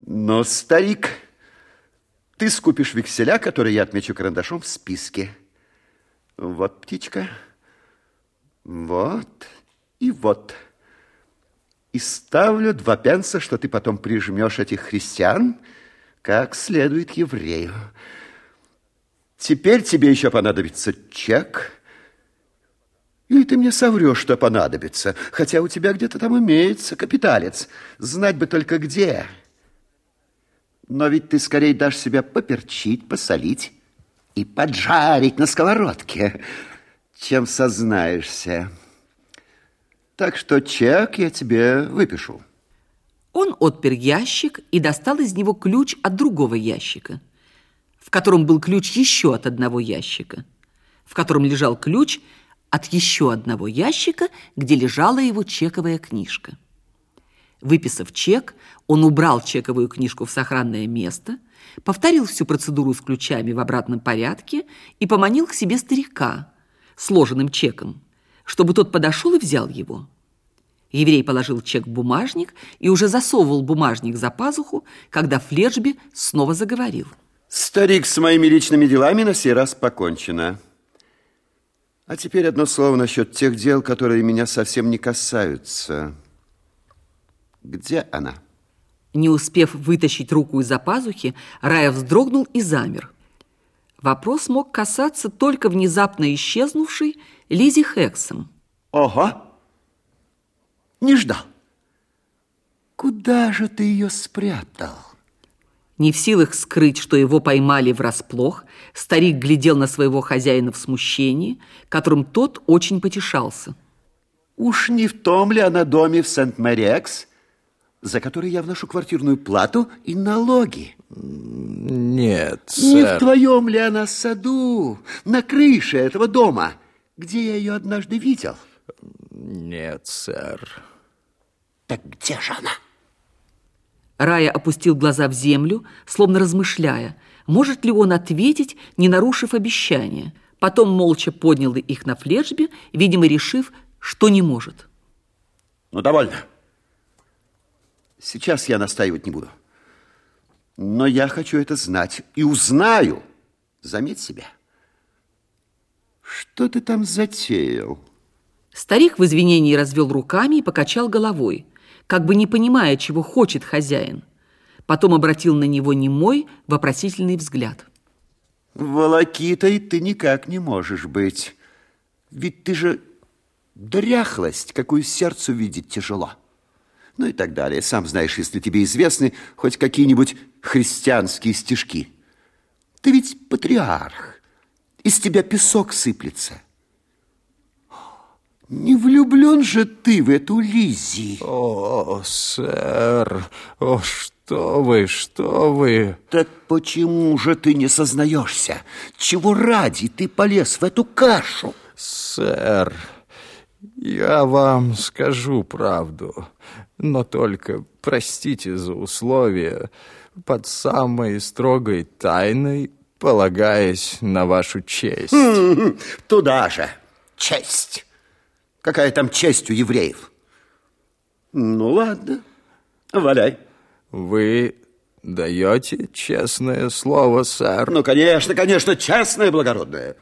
Но, старик, ты скупишь векселя, которые я отмечу карандашом в списке. Вот птичка, вот и вот. И ставлю два пенса, что ты потом прижмешь этих христиан, как следует еврею. Теперь тебе еще понадобится чек. Или ты мне соврешь, что понадобится, хотя у тебя где-то там имеется капиталец. Знать бы только где. Но ведь ты скорее дашь себя поперчить, посолить и поджарить на сковородке, чем сознаешься. Так что чек я тебе выпишу. Он отпер ящик и достал из него ключ от другого ящика, в котором был ключ еще от одного ящика, в котором лежал ключ от еще одного ящика, где лежала его чековая книжка. Выписав чек, он убрал чековую книжку в сохранное место, повторил всю процедуру с ключами в обратном порядке и поманил к себе старика сложенным чеком, чтобы тот подошел и взял его. Еврей положил чек в бумажник и уже засовывал бумажник за пазуху, когда Фледжби снова заговорил. Старик, с моими личными делами на сей раз покончено. А теперь одно слово насчет тех дел, которые меня совсем не касаются. Где она? Не успев вытащить руку из-за пазухи, Рая вздрогнул и замер. Вопрос мог касаться только внезапно исчезнувшей Лизи Хексом. Ого! Не ждал. Куда же ты ее спрятал? Не в силах скрыть, что его поймали врасплох, старик глядел на своего хозяина в смущении, которым тот очень потешался. Уж не в том ли она доме в Сент-Мэрикс, за который я вношу квартирную плату и налоги? Нет, сэр. Не в твоем ли она саду, на крыше этого дома, где я ее однажды видел? Нет, сэр. Так где же она? Рая опустил глаза в землю, словно размышляя, может ли он ответить, не нарушив обещания. Потом молча поднял их на флешбе, видимо, решив, что не может. Ну, довольно. Сейчас я настаивать не буду. Но я хочу это знать и узнаю. Заметь себя. Что ты там затеял? Старик в извинении развел руками и покачал головой, как бы не понимая, чего хочет хозяин. Потом обратил на него немой, вопросительный взгляд. Волокитой ты никак не можешь быть. Ведь ты же дряхлость, какую сердцу видеть тяжело ну и так далее. Сам знаешь, если тебе известны хоть какие-нибудь христианские стишки. Ты ведь патриарх, из тебя песок сыплется. Не влюблен же ты в эту Лизи? О, сэр, о, что вы, что вы? Так почему же ты не сознаешься? Чего ради ты полез в эту кашу? Сэр, я вам скажу правду, но только простите за условия, под самой строгой тайной, полагаясь на вашу честь. Туда же. Честь. Какая там честь у евреев? Ну, ладно. Валяй. Вы даете честное слово, сэр? Ну, конечно, конечно, честное, благородное.